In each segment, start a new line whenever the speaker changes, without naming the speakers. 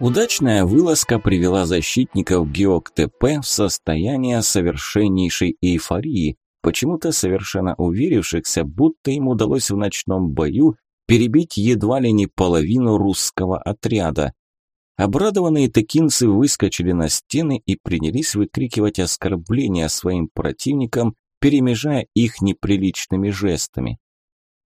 Удачная вылазка привела защитников ГеокТП в состояние совершеннейшей эйфории, почему-то совершенно уверившихся, будто им удалось в ночном бою перебить едва ли не половину русского отряда. Обрадованные текинцы выскочили на стены и принялись выкрикивать оскорбления своим противникам, перемежая их неприличными жестами.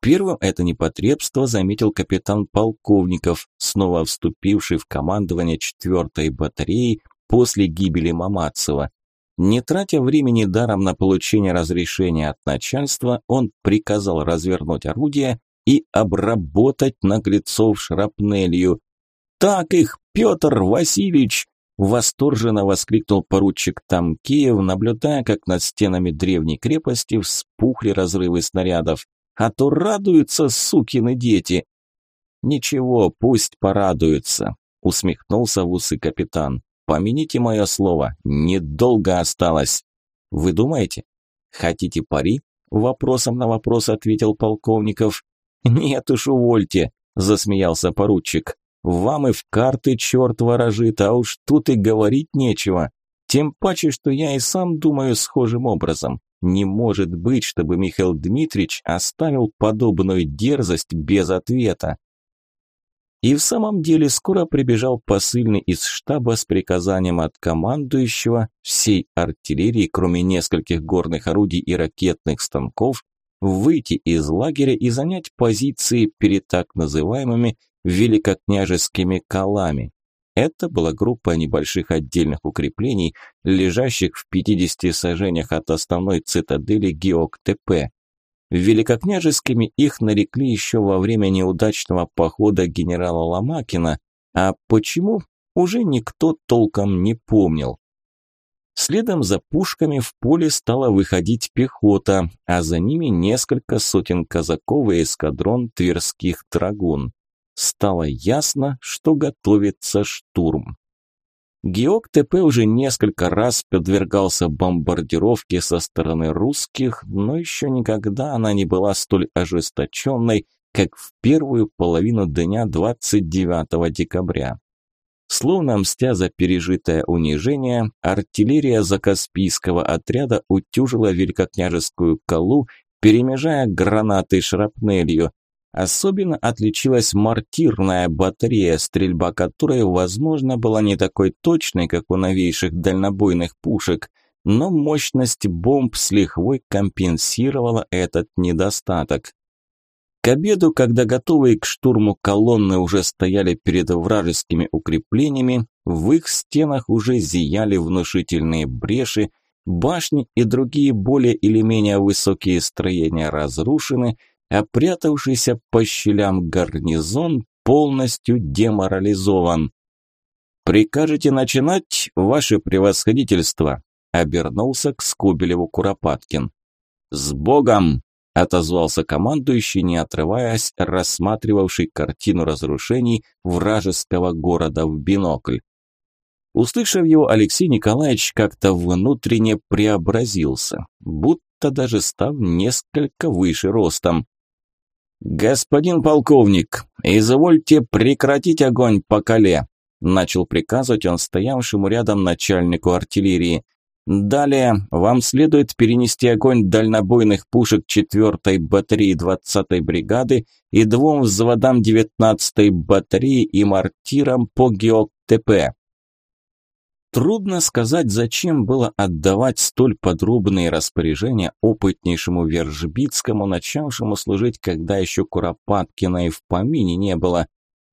Первым это непотребство заметил капитан Полковников, снова вступивший в командование 4-й батареи после гибели Мамацева. Не тратя времени даром на получение разрешения от начальства, он приказал развернуть орудие и обработать наглецов шрапнелью. «Так их, Петр Васильевич!» Восторженно воскликнул поручик Тамкеев, наблюдая, как над стенами древней крепости вспухли разрывы снарядов. «А то радуются сукины дети!» «Ничего, пусть порадуются», – усмехнулся в усы капитан. Помяните мое слово, недолго осталось. Вы думаете? Хотите пари? Вопросом на вопрос ответил полковников. Нет уж, увольте, засмеялся поручик. Вам и в карты черт ворожит, а уж тут и говорить нечего. Тем паче, что я и сам думаю схожим образом. Не может быть, чтобы Михаил Дмитриевич оставил подобную дерзость без ответа. И в самом деле скоро прибежал посыльный из штаба с приказанием от командующего всей артиллерии, кроме нескольких горных орудий и ракетных станков, выйти из лагеря и занять позиции перед так называемыми великокняжескими колами. Это была группа небольших отдельных укреплений, лежащих в 50 сажениях от основной цитадели Геок-ТП. Великокняжескими их нарекли еще во время неудачного похода генерала Ломакина, а почему, уже никто толком не помнил. Следом за пушками в поле стала выходить пехота, а за ними несколько сотен казаков и эскадрон тверских драгун. Стало ясно, что готовится штурм. Геок ТП уже несколько раз подвергался бомбардировке со стороны русских, но еще никогда она не была столь ожесточенной, как в первую половину дня 29 декабря. Словно мстя за пережитое унижение, артиллерия Закаспийского отряда утюжила великокняжескую колу, перемежая гранаты шрапнелью, Особенно отличилась мортирная батарея, стрельба которой, возможно, была не такой точной, как у новейших дальнобойных пушек, но мощность бомб с лихвой компенсировала этот недостаток. К обеду, когда готовые к штурму колонны уже стояли перед вражескими укреплениями, в их стенах уже зияли внушительные бреши, башни и другие более или менее высокие строения разрушены – а прятавшийся по щелям гарнизон полностью деморализован. «Прикажете начинать, ваше превосходительство?» – обернулся к Скубелеву Куропаткин. «С Богом!» – отозвался командующий, не отрываясь, рассматривавший картину разрушений вражеского города в бинокль. Услышав его, Алексей Николаевич как-то внутренне преобразился, будто даже став несколько выше ростом. «Господин полковник, извольте прекратить огонь по коле», начал приказывать он стоявшему рядом начальнику артиллерии. «Далее вам следует перенести огонь дальнобойных пушек 4-й батареи 20-й бригады и двум взводам 19-й батареи и мортирам по ГеокТП. Трудно сказать, зачем было отдавать столь подробные распоряжения опытнейшему Вержбицкому, начавшему служить, когда еще Куропаткина и в помине не было.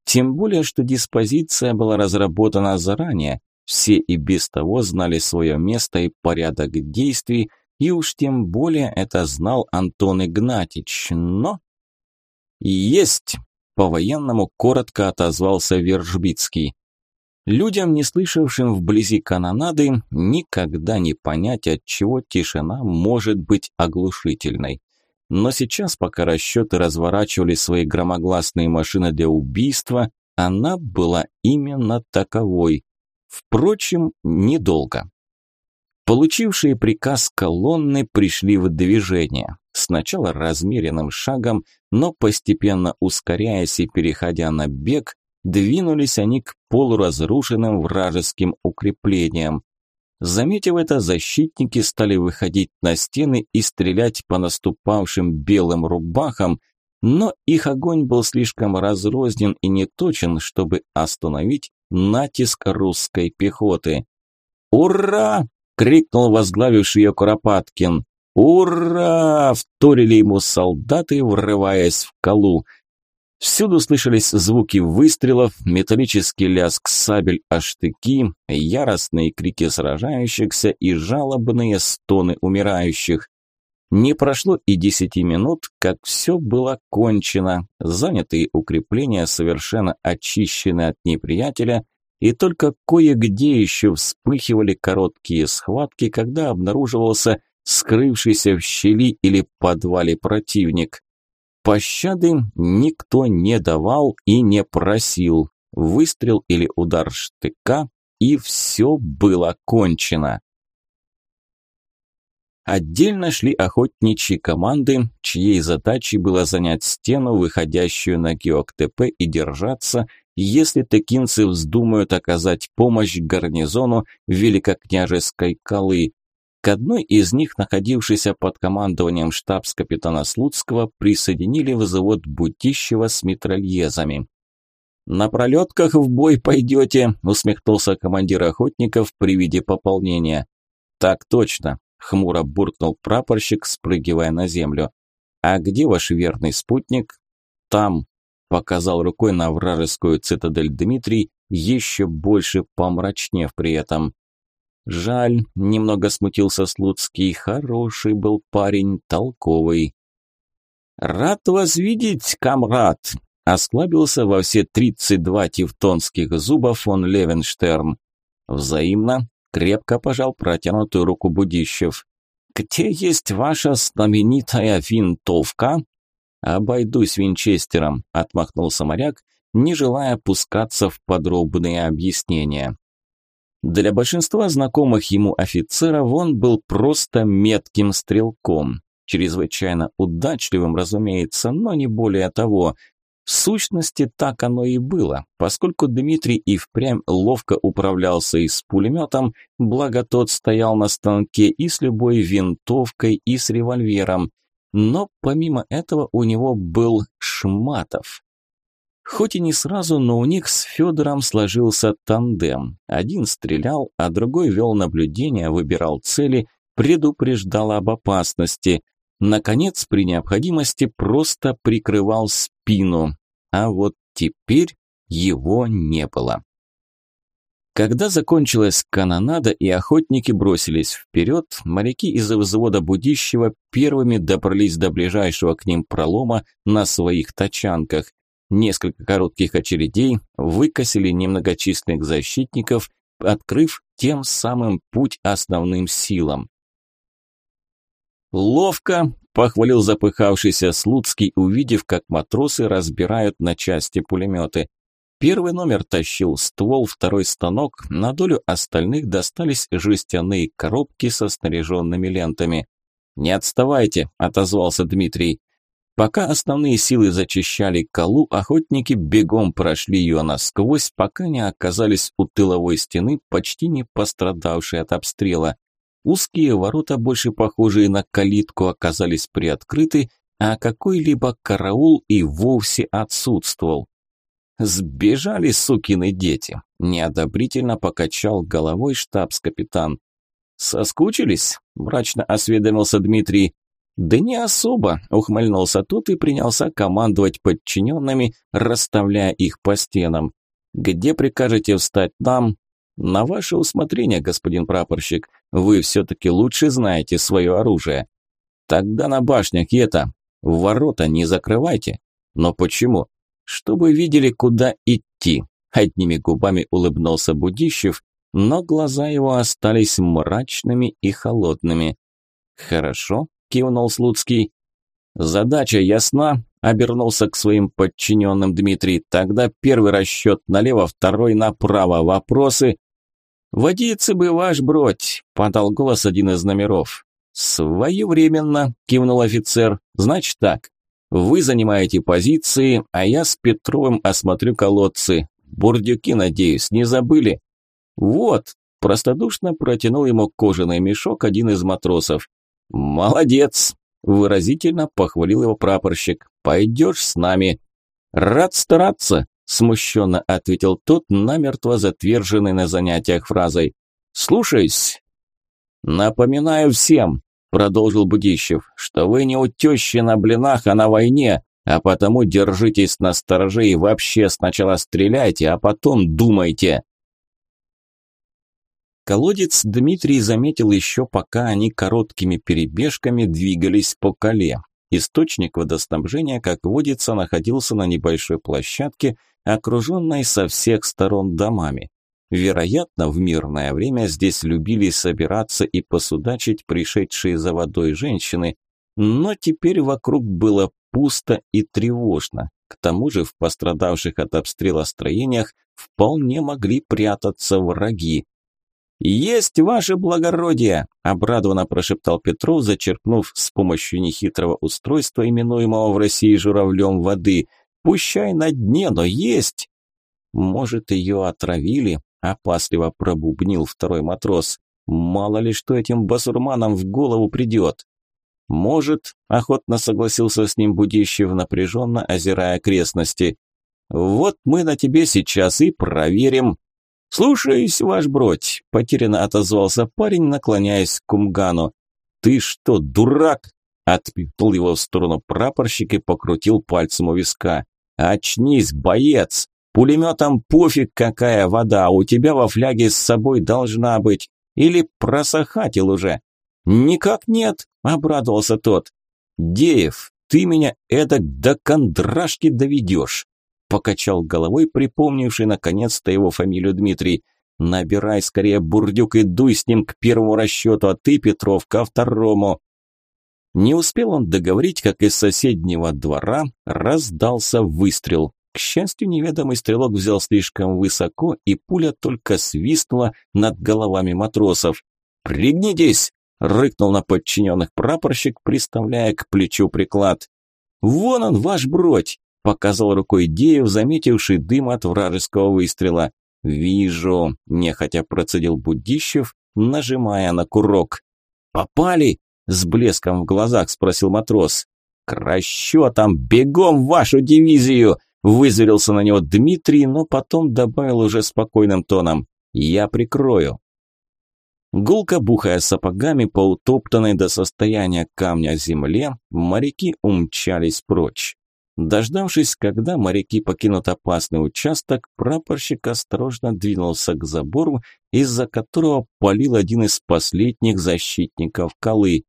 Тем более, что диспозиция была разработана заранее, все и без того знали свое место и порядок действий, и уж тем более это знал Антон Игнатьич, но... «Есть!» – по-военному коротко отозвался Вержбицкий. Людям, не слышавшим вблизи канонады, никогда не понять, от чего тишина может быть оглушительной. Но сейчас, пока расчеты разворачивали свои громогласные машины для убийства, она была именно таковой. Впрочем, недолго. Получившие приказ колонны пришли в движение. Сначала размеренным шагом, но постепенно ускоряясь и переходя на бег, двинулись они к полуразрушенным вражеским укреплениям. Заметив это, защитники стали выходить на стены и стрелять по наступавшим белым рубахам, но их огонь был слишком разрознен и неточен, чтобы остановить натиск русской пехоты. «Ура!» – крикнул возглавивший ее Куропаткин. «Ура!» – вторили ему солдаты, врываясь в колу. Всюду слышались звуки выстрелов, металлический лязг сабель о штыки, яростные крики сражающихся и жалобные стоны умирающих. Не прошло и десяти минут, как все было кончено, занятые укрепления совершенно очищены от неприятеля, и только кое-где еще вспыхивали короткие схватки, когда обнаруживался скрывшийся в щели или подвале противник. Пощады никто не давал и не просил. Выстрел или удар штыка, и все было кончено. Отдельно шли охотничьи команды, чьей задачей было занять стену, выходящую на ГеокТП и держаться, если текинцы вздумают оказать помощь гарнизону Великокняжеской Калы, к одной из них, находившейся под командованием штабс-капитана Слуцкого, присоединили взвод Бутищева с митральезами. «На пролетках в бой пойдете», – усмехнулся командир охотников при виде пополнения. «Так точно», – хмуро буркнул прапорщик, спрыгивая на землю. «А где ваш верный спутник?» «Там», – показал рукой на вражескую цитадель Дмитрий, еще больше помрачнев при этом. Жаль, немного смутился Слуцкий, хороший был парень, толковый. Рад вас видеть, камрад, осклабился во все тридцать два тевтонских зуба фон Левенштерн. Взаимно крепко пожал протянутую руку Будищев. «Где есть ваша знаменитая винтовка?» «Обойдусь винчестером», – отмахнулся моряк, не желая пускаться в подробные объяснения. Для большинства знакомых ему офицеров он был просто метким стрелком. Чрезвычайно удачливым, разумеется, но не более того. В сущности, так оно и было, поскольку Дмитрий и впрямь ловко управлялся и с пулеметом, благо тот стоял на станке и с любой винтовкой, и с револьвером. Но помимо этого у него был Шматов. Хоть и не сразу, но у них с Федором сложился тандем. Один стрелял, а другой вел наблюдение, выбирал цели, предупреждал об опасности. Наконец, при необходимости просто прикрывал спину. А вот теперь его не было. Когда закончилась канонада и охотники бросились вперед, моряки из взвода Будищева первыми добрались до ближайшего к ним пролома на своих тачанках. Несколько коротких очередей выкосили немногочисленных защитников, открыв тем самым путь основным силам. «Ловко!» – похвалил запыхавшийся Слуцкий, увидев, как матросы разбирают на части пулеметы. Первый номер тащил ствол, второй станок, на долю остальных достались жестяные коробки со снаряженными лентами. «Не отставайте», – отозвался Дмитрий. Пока основные силы зачищали колу, охотники бегом прошли ее насквозь, пока не оказались у тыловой стены, почти не пострадавшей от обстрела. Узкие ворота, больше похожие на калитку, оказались приоткрыты, а какой-либо караул и вовсе отсутствовал. «Сбежали сукины дети!» – неодобрительно покачал головой штабс-капитан. «Соскучились?» – мрачно осведомился Дмитрий. «Да не особо», – ухмыльнулся тот и принялся командовать подчиненными, расставляя их по стенам. «Где прикажете встать нам?» «На ваше усмотрение, господин прапорщик. Вы все-таки лучше знаете свое оружие». «Тогда на башнях это. Ворота не закрывайте». «Но почему?» «Чтобы видели, куда идти», – одними губами улыбнулся Будищев, но глаза его остались мрачными и холодными. «Хорошо», – кивнул Слуцкий. «Задача ясна?» – обернулся к своим подчиненным Дмитрий. «Тогда первый расчет налево, второй направо. Вопросы?» «Водицы бы ваш бродь», – подал голос один из номеров. «Своевременно», – кивнул офицер. «Значит так. Вы занимаете позиции, а я с Петровым осмотрю колодцы. Бурдюки, надеюсь, не забыли? Вот, простодушно протянул ему кожаный мешок один из матросов. Молодец, выразительно похвалил его прапорщик. Пойдешь с нами. Рад стараться, смущенно ответил тот, намертво затверженный на занятиях фразой. Слушаюсь. Напоминаю всем, продолжил Будищев, что вы не у тещи на блинах, а на войне, а потому держитесь на стороже и вообще сначала стреляйте, а потом думайте. Колодец Дмитрий заметил еще пока они короткими перебежками двигались по коле. Источник водоснабжения, как водится, находился на небольшой площадке, окруженной со всех сторон домами. Вероятно, в мирное время здесь любили собираться и посудачить пришедшие за водой женщины, но теперь вокруг было пусто и тревожно. К тому же в пострадавших от обстрела строениях вполне могли прятаться враги. «Есть ваше благородие!» – обрадованно прошептал Петров, зачерпнув с помощью нехитрого устройства, именуемого в России журавлем воды. «Пущай на дне, но есть!» «Может, ее отравили?» Опасливо пробубнил второй матрос. Мало ли что этим басурманам в голову придет. Может, охотно согласился с ним Будищев, напряженно озирая окрестности. Вот мы на тебе сейчас и проверим. Слушаюсь, ваш бродь, потерянно отозвался парень, наклоняясь к Кумгану. Ты что, дурак? Отпихнул его в сторону прапорщик и покрутил пальцем у виска. «Очнись, боец! Пулеметом пофиг, какая вода, у тебя во фляге с собой должна быть. Или просохатил уже. Никак нет, обрадовался тот. Деев, ты меня эдак до кондрашки доведешь. Покачал головой, припомнивший наконец-то его фамилию Дмитрий. Набирай скорее бурдюк и дуй с ним к первому расчету, а ты, Петров, ко второму. Не успел он договорить, как из соседнего двора раздался выстрел. К счастью, неведомый стрелок взял слишком высоко, и пуля только свистнула над головами матросов. «Пригнитесь!» – рыкнул на подчиненных прапорщик, приставляя к плечу приклад. «Вон он, ваш бродь!» – показал рукой Деев, заметивший дым от вражеского выстрела. «Вижу», – нехотя процедил Будищев, нажимая на курок. «Попали?» – с блеском в глазах спросил матрос. «К расчетам! Бегом в вашу дивизию!» Вызверился на него Дмитрий, но потом добавил уже спокойным тоном «Я прикрою». Гулко бухая сапогами по утоптанной до состояния камня земле, моряки умчались прочь. Дождавшись, когда моряки покинут опасный участок, прапорщик осторожно двинулся к забору, из-за которого полил один из последних защитников колы.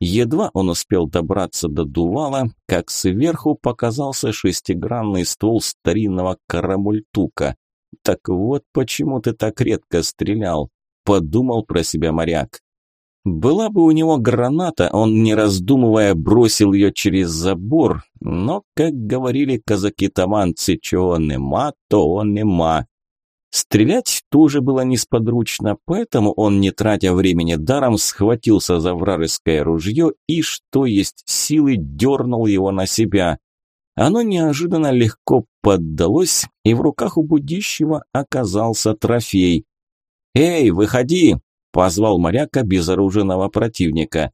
Едва он успел добраться до дувала, как сверху показался шестигранный ствол старинного карамультука. «Так вот почему ты так редко стрелял», – подумал про себя моряк. Была бы у него граната, он, не раздумывая, бросил ее через забор, но, как говорили казаки-таманцы, чего нема, то нема. Стрелять тоже было несподручно, поэтому он, не тратя времени даром, схватился за вражеское ружье и, что есть силы, дернул его на себя. Оно неожиданно легко поддалось, и в руках у будущего оказался трофей. «Эй, выходи!» – позвал моряк обезоруженного противника.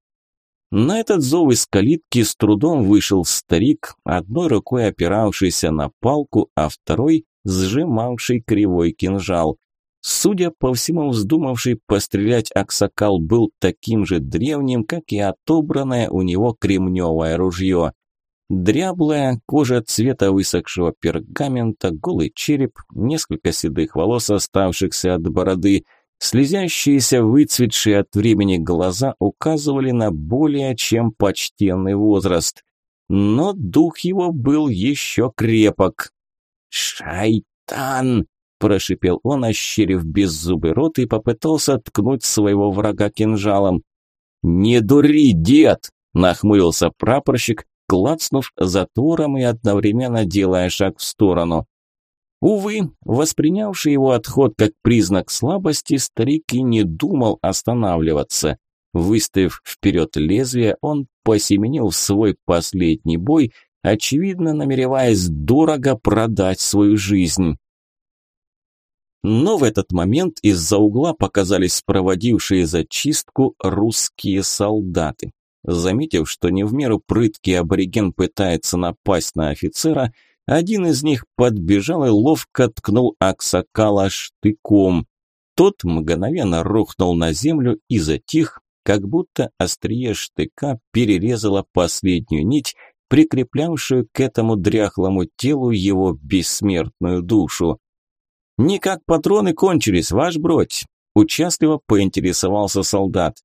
На этот зов из калитки с трудом вышел старик, одной рукой опиравшийся на палку, а второй сжимавший кривой кинжал. Судя по всему, вздумавший пострелять Аксакал был таким же древним, как и отобранное у него кремневое ружье. Дряблая кожа цвета высохшего пергамента, голый череп, несколько седых волос, оставшихся от бороды, слезящиеся, выцветшие от времени глаза указывали на более чем почтенный возраст. Но дух его был еще крепок. «Шайтан!» – прошипел он, ощерив беззубый рот и попытался ткнуть своего врага кинжалом. «Не дури, дед!» – нахмурился прапорщик, клацнув затвором и одновременно делая шаг в сторону. Увы, воспринявший его отход как признак слабости, старик и не думал останавливаться. Выставив вперед лезвие, он посеменил свой последний бой очевидно намереваясь дорого продать свою жизнь. Но в этот момент из-за угла показались проводившие зачистку русские солдаты. Заметив, что не в меру прыткий абориген пытается напасть на офицера, один из них подбежал и ловко ткнул Аксакала штыком. Тот мгновенно рухнул на землю и затих, как будто острие штыка перерезало последнюю нить, прикреплявшую к этому дряхлому телу его бессмертную душу. «Никак патроны кончились, ваш бродь!» – участливо поинтересовался солдат.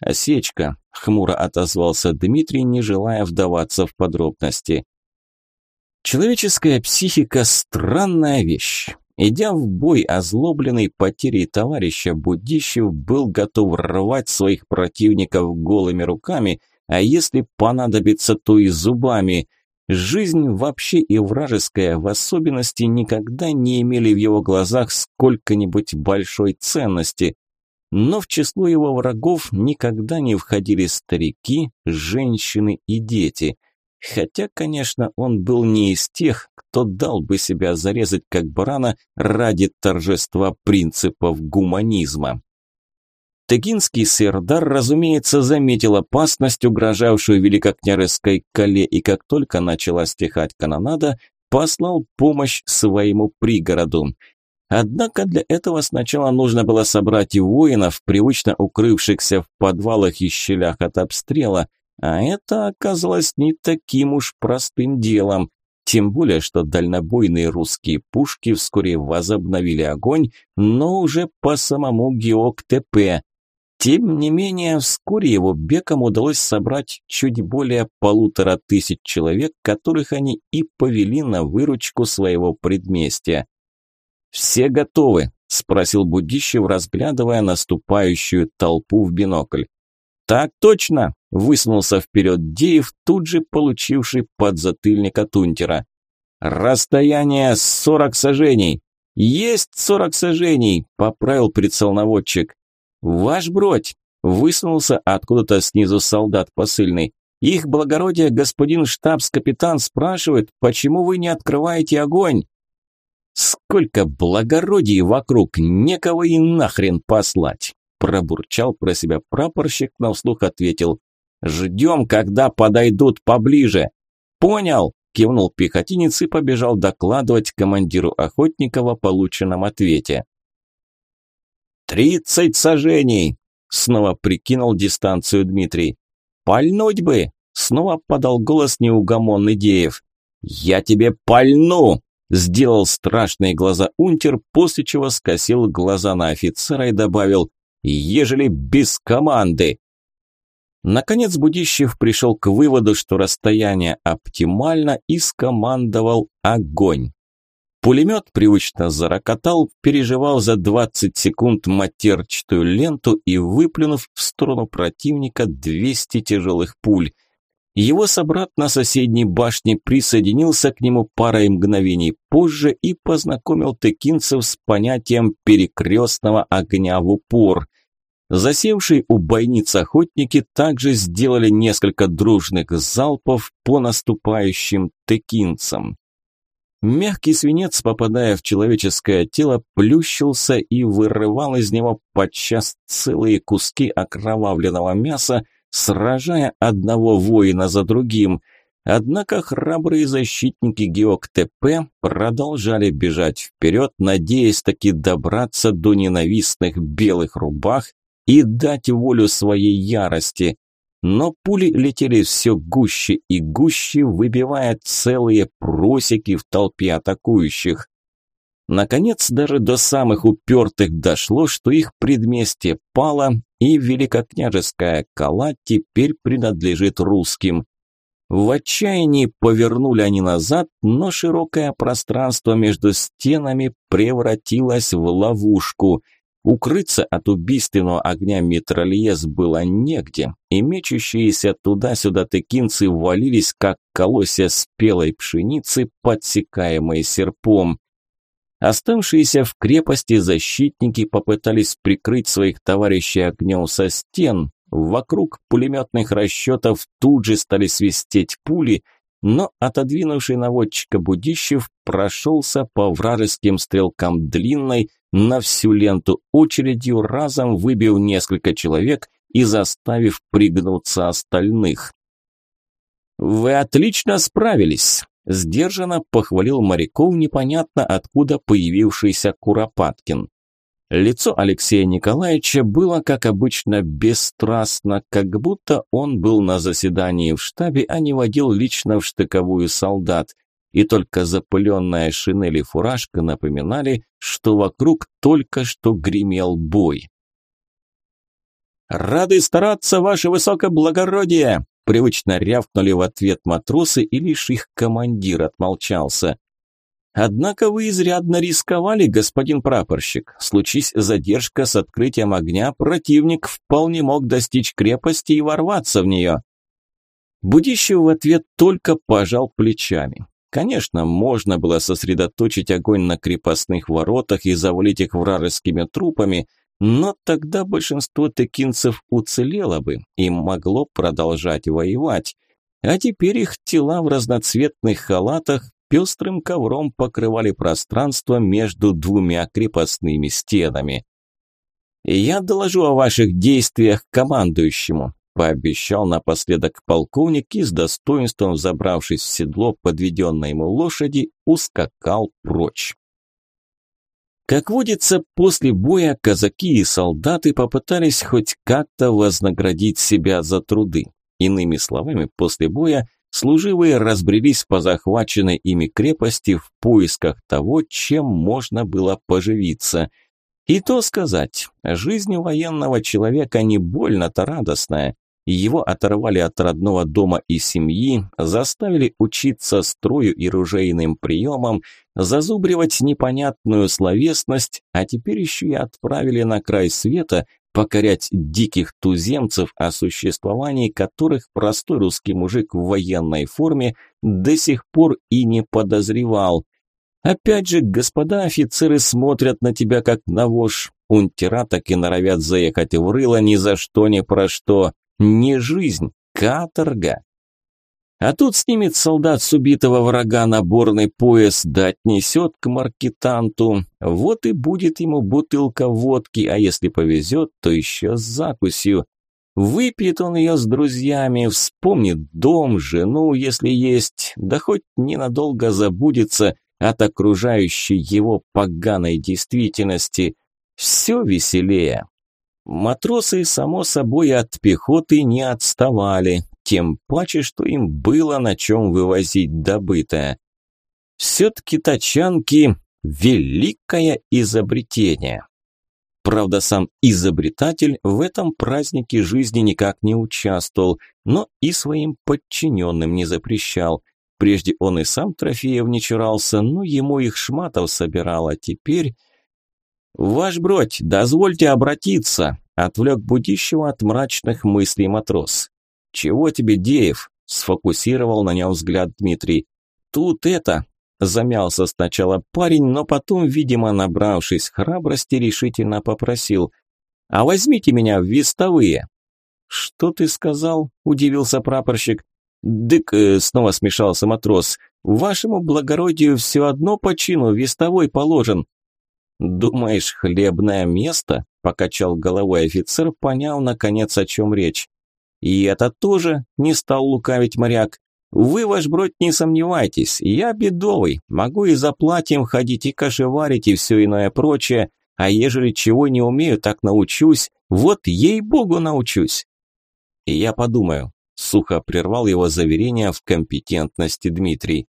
«Осечка», – хмуро отозвался Дмитрий, не желая вдаваться в подробности. Человеческая психика – странная вещь. Идя в бой, озлобленный потерей товарища, Будищев был готов рвать своих противников голыми руками, а если понадобится, то и зубами. Жизнь вообще и вражеская в особенности никогда не имели в его глазах сколько-нибудь большой ценности. Но в число его врагов никогда не входили старики, женщины и дети. Хотя, конечно, он был не из тех, кто дал бы себя зарезать как барана ради торжества принципов гуманизма. Тегинский Сердар, разумеется, заметил опасность, угрожавшую великокняжеской коле, и как только начала стихать канонада, послал помощь своему пригороду. Однако для этого сначала нужно было собрать воинов, привычно укрывшихся в подвалах и щелях от обстрела, а это оказалось не таким уж простым делом. Тем более, что дальнобойные русские пушки вскоре возобновили огонь, но уже по самому ГеОК-ТП. Тем не менее, вскоре его бекам удалось собрать чуть более полутора тысяч человек, которых они и повели на выручку своего предместья. «Все готовы?» – спросил Будищев, разглядывая наступающую толпу в бинокль. «Так точно!» – высунулся вперед Деев, тут же получивший подзатыльник от унтера. «Расстояние сорок сажений!» «Есть сорок сажений!» – поправил прицелноводчик. «Ваш бродь!» – высунулся откуда-то снизу солдат посыльный. «Их благородие господин штабс-капитан спрашивает, почему вы не открываете огонь?» Сколько благородий вокруг, некого и нахрен послать. Пробурчал про себя прапорщик, но вслух ответил. Ждем, когда подойдут поближе. Понял, кивнул пехотинец и побежал докладывать командиру охотников о полученном ответе. «Тридцать сажений!» – снова прикинул дистанцию Дмитрий. «Пальнуть бы!» – снова подал голос неугомонный Деев. «Я тебе пальну!» Сделал страшные глаза унтер, после чего скосил глаза на офицера и добавил «Ежели без команды». Наконец Будищев пришел к выводу, что расстояние оптимально и скомандовал огонь. Пулемет привычно зарокотал, переживал за 20 секунд матерчатую ленту и выплюнув в сторону противника 200 тяжелых пуль – его собрат на соседней башне присоединился к нему парой мгновений позже и познакомил текинцев с понятием перекрестного огня в упор. Засевшие у бойниц охотники также сделали несколько дружных залпов по наступающим текинцам. Мягкий свинец, попадая в человеческое тело, плющился и вырывал из него подчас целые куски окровавленного мяса, сражая одного воина за другим. Однако храбрые защитники ГеокТП продолжали бежать вперед, надеясь таки добраться до ненавистных белых рубах и дать волю своей ярости. Но пули летели все гуще и гуще, выбивая целые просеки в толпе атакующих. Наконец, даже до самых упертых дошло, что их предместье пало, и великокняжеская кола теперь принадлежит русским. В отчаянии повернули они назад, но широкое пространство между стенами превратилось в ловушку. Укрыться от убийственного огня метрольез было негде, и мечущиеся туда-сюда тыкинцы валились, как колосья спелой пшеницы, подсекаемой серпом. Оставшиеся в крепости защитники попытались прикрыть своих товарищей огнем со стен. Вокруг пулеметных расчетов тут же стали свистеть пули, но отодвинувший наводчика Будищев прошелся по вражеским стрелкам длинной на всю ленту очередью, разом выбив несколько человек и заставив пригнуться остальных. «Вы отлично справились», – сдержанно похвалил моряков непонятно откуда появившийся Куропаткин. Лицо Алексея Николаевича было, как обычно, бесстрастно, как будто он был на заседании в штабе, а не водил лично в штыковую солдат. И только запыленная шинель и фуражка напоминали, что вокруг только что гремел бой. «Рады стараться, ваше высокоблагородие!» Привычно рявкнули в ответ матросы, и лишь их командир отмолчался. Однако вы изрядно рисковали, господин прапорщик. Случись задержка с открытием огня, противник вполне мог достичь крепости и ворваться в нее. Будищев в ответ только пожал плечами. Конечно, можно было сосредоточить огонь на крепостных воротах и завалить их вражескими трупами, но тогда большинство текинцев уцелело бы и могло продолжать воевать. А теперь их тела в разноцветных халатах пестрым ковром покрывали пространство между двумя крепостными стенами. «Я доложу о ваших действиях командующему», – пообещал напоследок полковник и с достоинством, забравшись в седло подведенной ему лошади, ускакал прочь. Как водится, после боя казаки и солдаты попытались хоть как-то вознаградить себя за труды. Иными словами, после боя служивые разбрелись по захваченной ими крепости в поисках того, чем можно было поживиться. И то сказать, жизнь военного человека не больно-то радостная. Его оторвали от родного дома и семьи, заставили учиться строю и ружейным приемам, зазубривать непонятную словесность, а теперь еще и отправили на край света, покорять диких туземцев, о существовании которых простой русский мужик в военной форме до сих пор и не подозревал. Опять же, господа офицеры смотрят на тебя как на вож, унтера так и норовят заехать в рыло ни за что, ни про что. Не жизнь, каторга. А тут снимет солдат с убитого врага наборный пояс, да отнесет к маркетанту. Вот и будет ему бутылка водки, а если повезет, то еще с закусью. Выпьет он ее с друзьями, вспомнит дом, жену, если есть, да хоть ненадолго забудется от окружающей его поганой действительности. Все веселее. Матросы, само собой, от пехоты не отставали, тем паче, что им было на чем вывозить добытое. Все-таки тачанки – великое изобретение. Правда, сам изобретатель в этом празднике жизни никак не участвовал, но и своим подчиненным не запрещал. Прежде он и сам трофеев не чурался, но ему их шматов собирал, а теперь... «Ваш бродь, дозвольте обратиться», – отвлек будущего от мрачных мыслей матрос. «Чего тебе, Деев?» – сфокусировал на нем взгляд Дмитрий. «Тут это...» – замялся сначала парень, но потом, видимо, набравшись храбрости, решительно попросил. «А возьмите меня в вестовые». «Что ты сказал?» – удивился прапорщик. «Дык», э, – снова смешался матрос, – «вашему благородию все одно по чину вестовой положен». «Думаешь, хлебное место?» – покачал головой офицер, понял, наконец, о чем речь. И это тоже не стал лукавить моряк. Вы, ваш бродь, не сомневайтесь, я бедовый, могу и за платьем ходить, и кошеварить, и все иное прочее, а ежели чего не умею, так научусь, вот ей-богу научусь. И я подумаю, сухо прервал его заверение в компетентности Дмитрий.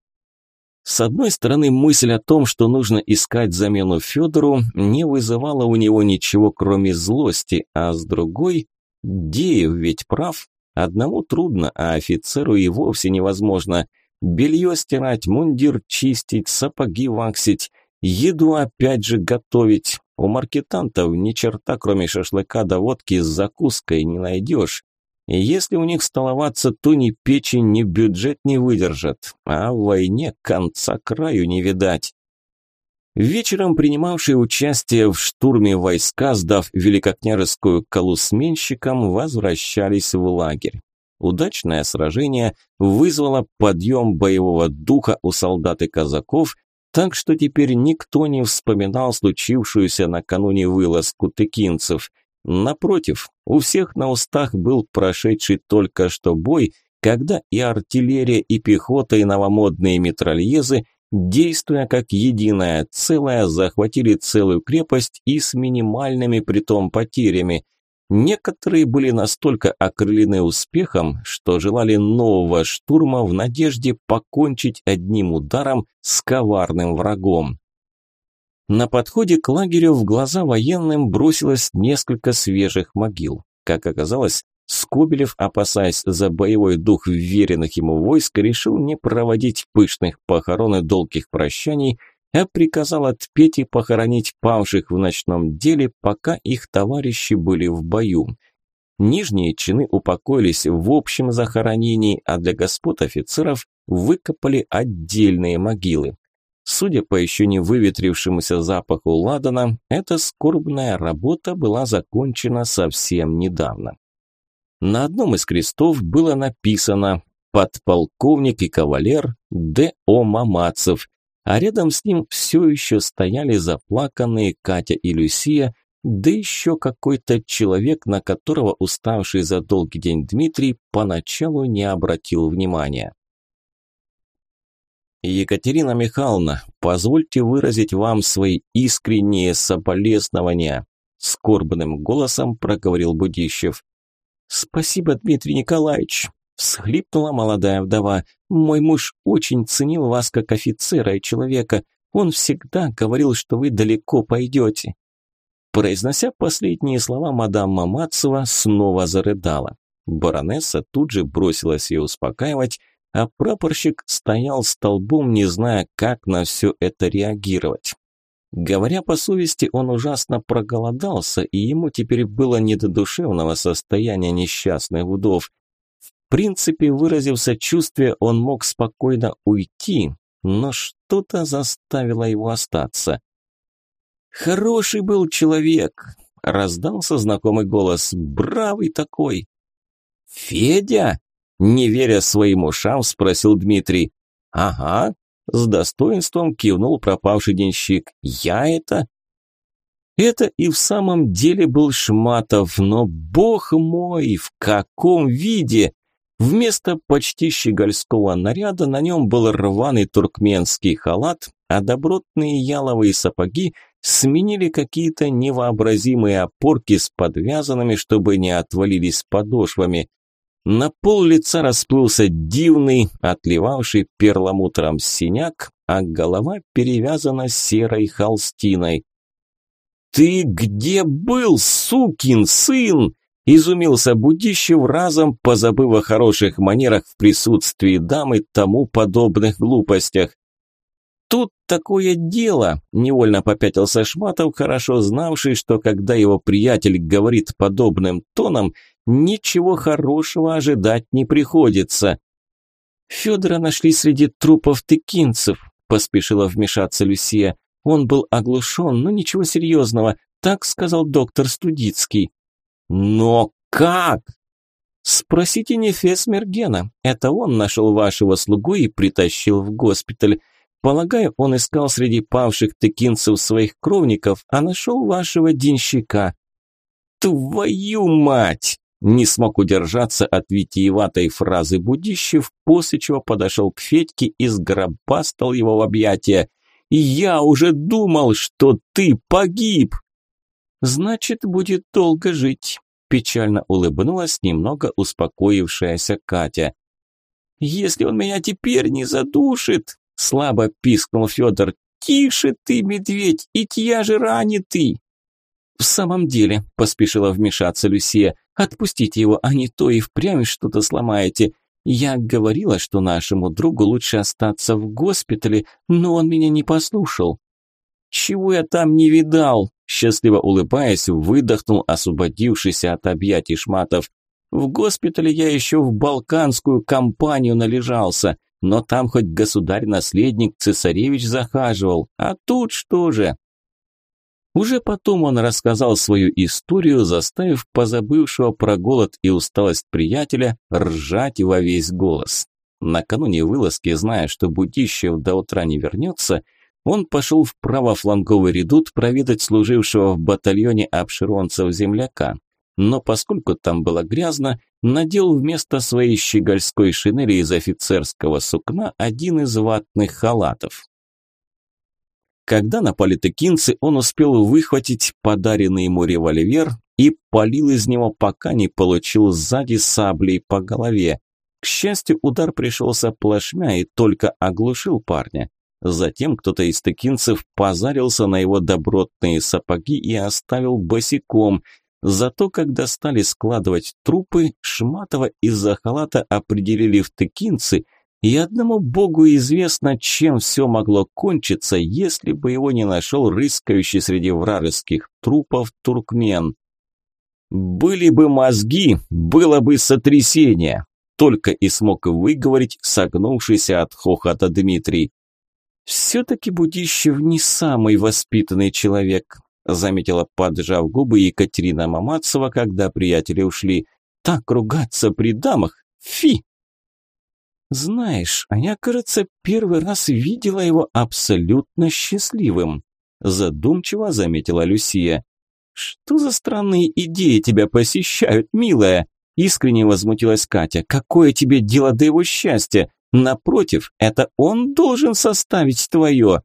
С одной стороны, мысль о том, что нужно искать замену Федору, не вызывала у него ничего, кроме злости, а с другой, Деев ведь прав. Одному трудно, а офицеру и вовсе невозможно. Белье стирать, мундир чистить, сапоги ваксить, еду опять же готовить. У маркетантов ни черта, кроме шашлыка да водки с закуской не найдешь. И если у них столоваться, то ни печень, ни бюджет не выдержат, а в войне конца краю не видать. Вечером принимавшие участие в штурме войска, сдав великокняжескую колу сменщикам, возвращались в лагерь. Удачное сражение вызвало подъем боевого духа у солдат и казаков, так что теперь никто не вспоминал случившуюся накануне вылазку тыкинцев. Напротив, у всех на устах был прошедший только что бой, когда и артиллерия, и пехота, и новомодные метрольезы, действуя как единое целое, захватили целую крепость и с минимальными притом потерями. Некоторые были настолько окрылены успехом, что желали нового штурма в надежде покончить одним ударом с коварным врагом. На подходе к лагерю в глаза военным бросилось несколько свежих могил. Как оказалось, Скобелев, опасаясь за боевой дух вверенных ему войск, решил не проводить пышных похорон и долгих прощаний – а приказал отпеть и похоронить павших в ночном деле, пока их товарищи были в бою. Нижние чины упокоились в общем захоронении, а для господ офицеров выкопали отдельные могилы. Судя по еще не выветрившемуся запаху ладана, эта скорбная работа была закончена совсем недавно. На одном из крестов было написано «Подполковник и кавалер Д.О. Мамацев, а рядом с ним все еще стояли заплаканные Катя и Люсия, да еще какой-то человек, на которого уставший за долгий день Дмитрий поначалу не обратил внимания. «Екатерина Михайловна, позвольте выразить вам свои искренние соболезнования», скорбным голосом проговорил Будищев. «Спасибо, Дмитрий Николаевич. Всхлипнула молодая вдова. «Мой муж очень ценил вас как офицера и человека. Он всегда говорил, что вы далеко пойдете». Произнося последние слова, мадам Мамацева снова зарыдала. Баронесса тут же бросилась ее успокаивать, а прапорщик стоял столбом, не зная, как на все это реагировать. Говоря по совести, он ужасно проголодался, и ему теперь было не до душевного состояния несчастных вдов принципе, выразив сочувствие, он мог спокойно уйти, но что-то заставило его остаться. «Хороший был человек!» – раздался знакомый голос. «Бравый такой!» «Федя?» – не веря своим ушам, спросил Дмитрий. «Ага», – с достоинством кивнул пропавший денщик. «Я это?» Это и в самом деле был Шматов, но, бог мой, в каком виде! Вместо почти щегольского наряда на нем был рваный туркменский халат, а добротные яловые сапоги сменили какие-то невообразимые опорки с подвязанными, чтобы не отвалились подошвами. На пол лица расплылся дивный, отливавший перламутром синяк, а голова перевязана серой холстиной. «Ты где был, сукин сын?» Изумился Будищев, разом позабыв о хороших манерах в присутствии дамы тому подобных глупостях. «Тут такое дело», – невольно попятился Шматов, хорошо знавший, что когда его приятель говорит подобным тоном, ничего хорошего ожидать не приходится. «Федора нашли среди трупов тыкинцев», – поспешила вмешаться Люсия. «Он был оглушен, но ничего серьезного, так сказал доктор Студицкий». «Но как?» «Спросите Нефес Мергена. Это он нашел вашего слугу и притащил в госпиталь. Полагаю, он искал среди павших тыкинцев своих кровников, а нашел вашего денщика». «Твою мать!» Не смог удержаться от витиеватой фразы Будищев, после чего подошел к Федьке и сгробастал его в объятия. «Я уже думал, что ты погиб!» «Значит, будет долго жить», – печально улыбнулась немного успокоившаяся Катя. «Если он меня теперь не задушит», – слабо пискнул Федор. «Тише ты, медведь, и я же ранитый!» «В самом деле», – поспешила вмешаться Люсия, – «отпустите его, а не то и впрямь что-то сломаете. Я говорила, что нашему другу лучше остаться в госпитале, но он меня не послушал». «Чего я там не видал?» Счастливо улыбаясь, выдохнул освободившийся от объятий шматов. В госпитале я еще в балканскую компанию належался, но там хоть государь-наследник цесаревич захаживал, а тут что же? Уже потом он рассказал свою историю, заставив позабывшего про голод и усталость приятеля ржать во весь голос. Накануне вылазки, зная, что Будищев до утра не вернется, он пошел в правофланговый редут проведать служившего в батальоне обширонцев-земляка. Но поскольку там было грязно, надел вместо своей щегольской шинели из офицерского сукна один из ватных халатов. Когда напали текинцы, он успел выхватить подаренный ему револьвер и полил из него, пока не получил сзади саблей по голове. К счастью, удар пришелся плашмя и только оглушил парня. Затем кто-то из текинцев позарился на его добротные сапоги и оставил босиком. Зато когда стали складывать трупы, Шматова из-за халата определили в текинцы – и одному богу известно, чем все могло кончиться, если бы его не нашел рыскающий среди вражеских трупов туркмен. «Были бы мозги, было бы сотрясение», только и смог выговорить согнувшийся от хохота Дмитрий. «Все-таки Будищев не самый воспитанный человек», заметила, поджав губы Екатерина Мамацева, когда приятели ушли. «Так ругаться при дамах? Фи!» «Знаешь, а я, кажется, первый раз видела его абсолютно счастливым», задумчиво заметила Люсия. «Что за странные идеи тебя посещают, милая?» Искренне возмутилась Катя. «Какое тебе дело до его счастья? Напротив, это он должен составить твое».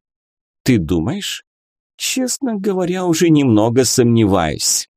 «Ты думаешь?» «Честно говоря, уже немного сомневаюсь».